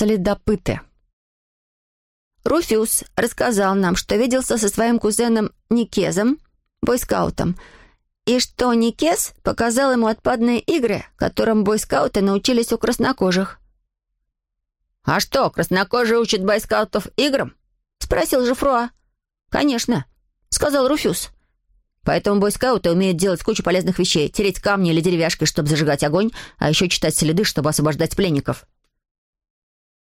Следопыты. Руфюс рассказал нам, что виделся со своим кузеном Никезом, бойскаутом, и что Никез показал ему отпадные игры, которым бойскауты научились у краснокожих. «А что, краснокожие учат бойскаутов играм?» — спросил Жифруа. «Конечно», — сказал Руфюс. «Поэтому бойскауты умеют делать кучу полезных вещей, тереть камни или деревяшки, чтобы зажигать огонь, а еще читать следы, чтобы освобождать пленников».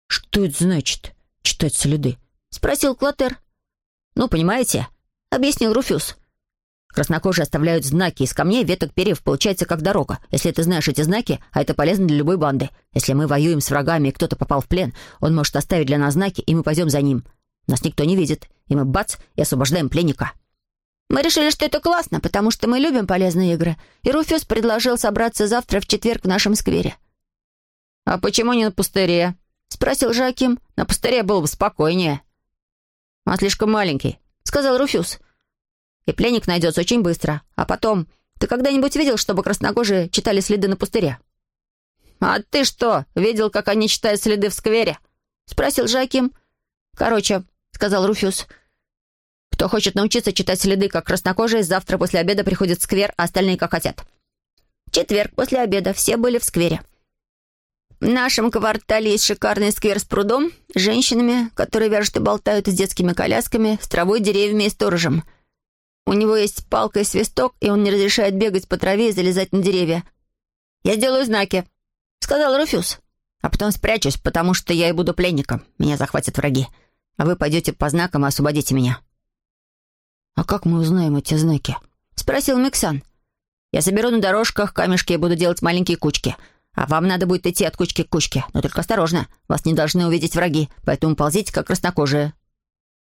«Что это значит, читать следы?» — спросил Клотер. «Ну, понимаете», — объяснил Руфюс. Краснокожие оставляют знаки из камней, веток, перьев, получается как дорога. Если ты знаешь эти знаки, а это полезно для любой банды. Если мы воюем с врагами, и кто-то попал в плен, он может оставить для нас знаки, и мы пойдем за ним. Нас никто не видит, и мы бац, и освобождаем пленника. Мы решили, что это классно, потому что мы любим полезные игры, и Руфюс предложил собраться завтра в четверг в нашем сквере. «А почему не на пустыре?» — спросил Жаким. «На пустыре было бы спокойнее». «Он слишком маленький», — сказал Руфюс и пленник найдется очень быстро. А потом, ты когда-нибудь видел, чтобы краснокожие читали следы на пустыре?» «А ты что, видел, как они читают следы в сквере?» — спросил Жаким. «Короче», — сказал Руфюс, — «кто хочет научиться читать следы, как краснокожие, завтра после обеда приходит в сквер, а остальные как хотят». В четверг после обеда все были в сквере. В нашем квартале есть шикарный сквер с прудом, женщинами, которые вяжут и болтают с детскими колясками, с травой, деревьями и сторожем — у него есть палка и свисток, и он не разрешает бегать по траве и залезать на деревья. «Я сделаю знаки», — сказал Руфюс. «А потом спрячусь, потому что я и буду пленником. Меня захватят враги. А вы пойдете по знакам и освободите меня». «А как мы узнаем эти знаки?» — спросил Миксан. «Я соберу на дорожках камешки и буду делать маленькие кучки. А вам надо будет идти от кучки к кучке. Но только осторожно, вас не должны увидеть враги, поэтому ползите, как краснокожие».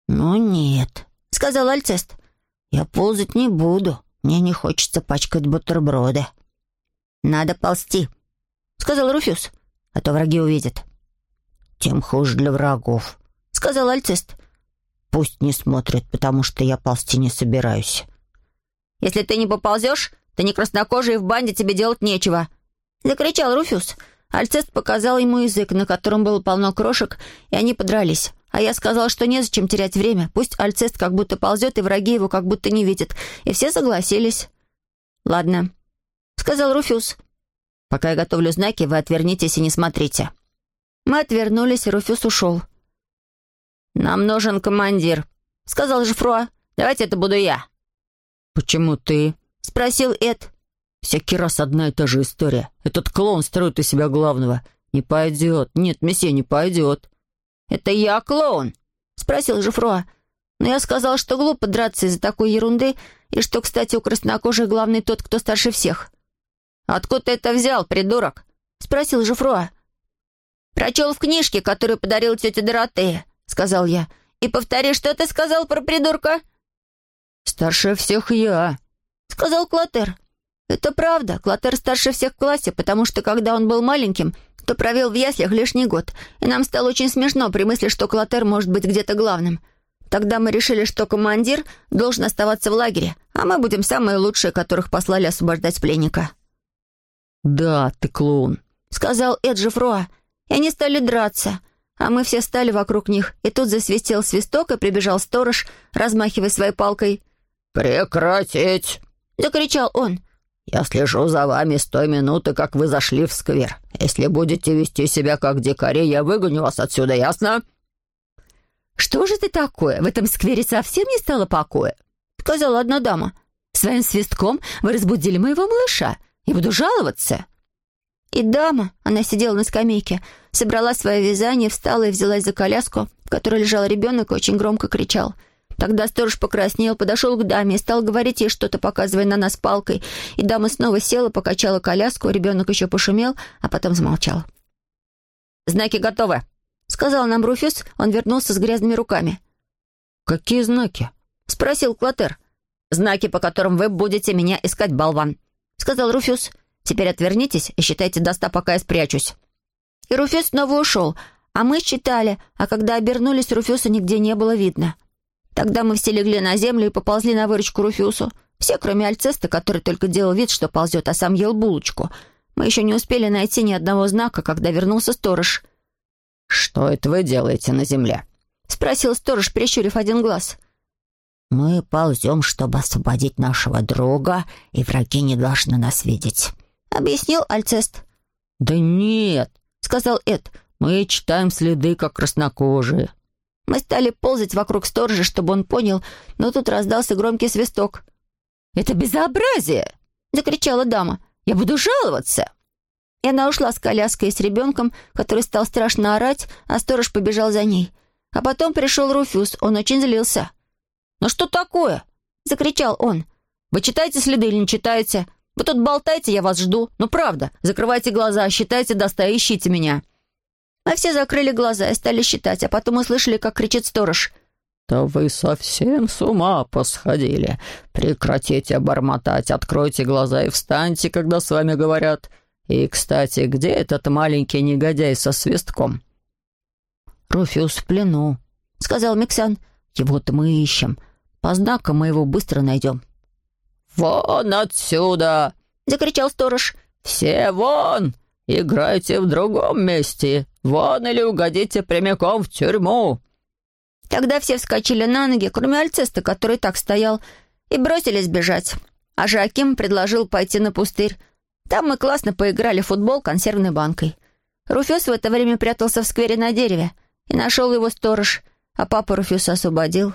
«Ну нет», — сказал Альцест. «Я ползать не буду. Мне не хочется пачкать бутерброды». «Надо ползти», — сказал Руфюс, — «а то враги увидят». «Тем хуже для врагов», — сказал Альцист. «Пусть не смотрят, потому что я ползти не собираюсь». «Если ты не поползешь, ты не краснокожий, в банде тебе делать нечего», — закричал Руфюс. Альцест показал ему язык, на котором было полно крошек, и они подрались. А я сказал, что незачем терять время. Пусть Альцест как будто ползет, и враги его как будто не видят. И все согласились. «Ладно», — сказал Руфюс. «Пока я готовлю знаки, вы отвернитесь и не смотрите». Мы отвернулись, и Руфюс ушел. «Нам нужен командир», — сказал Жифруа. «Давайте это буду я». «Почему ты?» — спросил Эд. «Всякий раз одна и та же история. Этот клоун строит из себя главного. Не пойдет. Нет, месье, не пойдет». «Это я клоун?» — спросил Жифруа. Но я сказал, что глупо драться из-за такой ерунды, и что, кстати, у краснокожих главный тот, кто старше всех. «Откуда ты это взял, придурок?» — спросил Жифруа. «Прочел в книжке, которую подарил тетя Доротея», — сказал я. «И повтори, что ты сказал про придурка?» «Старше всех я», — сказал Клотер. «Это правда. Клотер старше всех в классе, потому что, когда он был маленьким, то провел в яслях лишний год, и нам стало очень смешно при мысли, что Клотер может быть где-то главным. Тогда мы решили, что командир должен оставаться в лагере, а мы будем самые лучшие, которых послали освобождать пленника». «Да, ты клоун», — сказал Эджи Фруа. И они стали драться, а мы все стали вокруг них, и тут засвистел свисток, и прибежал сторож, размахивая своей палкой. «Прекратить!» — закричал он. Я слежу за вами с той минуты, как вы зашли в сквер. Если будете вести себя как дикари, я выгоню вас отсюда, ясно?» «Что же ты такое? В этом сквере совсем не стало покоя?» — сказала одна дама. «Своим свистком вы разбудили моего малыша. Я буду жаловаться». И дама, она сидела на скамейке, собрала свое вязание, встала и взялась за коляску, в которой лежал ребенок и очень громко кричал — Тогда сторож покраснел, подошел к даме и стал говорить ей что-то, показывая на нас палкой. И дама снова села, покачала коляску, ребенок еще пошумел, а потом замолчал. «Знаки готовы», — сказал нам Руфюс, он вернулся с грязными руками. «Какие знаки?» — спросил Клотер. «Знаки, по которым вы будете меня искать, болван», — сказал Руфюс. «Теперь отвернитесь и считайте до ста, пока я спрячусь». И Руфюс снова ушел, а мы считали, а когда обернулись, Руфюса нигде не было видно. Тогда мы все легли на землю и поползли на выручку Руфюсу. Все, кроме Альцеста, который только делал вид, что ползет, а сам ел булочку. Мы еще не успели найти ни одного знака, когда вернулся сторож. «Что это вы делаете на земле?» — спросил сторож, прищурив один глаз. «Мы ползем, чтобы освободить нашего друга, и враги не должны нас видеть», — объяснил Альцест. «Да нет», — сказал Эд, — «мы читаем следы, как краснокожие». Мы стали ползать вокруг сторожа, чтобы он понял, но тут раздался громкий свисток. «Это безобразие!» — закричала дама. «Я буду жаловаться!» И она ушла с коляской и с ребенком, который стал страшно орать, а сторож побежал за ней. А потом пришел Руфюз, он очень злился. «Ну что такое?» — закричал он. «Вы читаете следы или не читаете? Вы тут болтаете, я вас жду. Ну правда, закрывайте глаза, считайте до ста ищите меня». Мы все закрыли глаза и стали считать, а потом услышали, как кричит сторож. «Да вы совсем с ума посходили. Прекратите бормотать, откройте глаза и встаньте, когда с вами говорят. И, кстати, где этот маленький негодяй со свистком?» «Руфюз в плену», — сказал Миксан. «Его-то мы ищем. По знакам мы его быстро найдем». «Вон отсюда!» — закричал сторож. «Все вон! Играйте в другом месте. Вон или угодите прямиком в тюрьму!» Тогда все вскочили на ноги, кроме Альцеста, который так стоял, и бросились бежать. А Жаким предложил пойти на пустырь. Там мы классно поиграли в футбол консервной банкой. Руфюс в это время прятался в сквере на дереве, и нашел его сторож, а папа Руфюса освободил.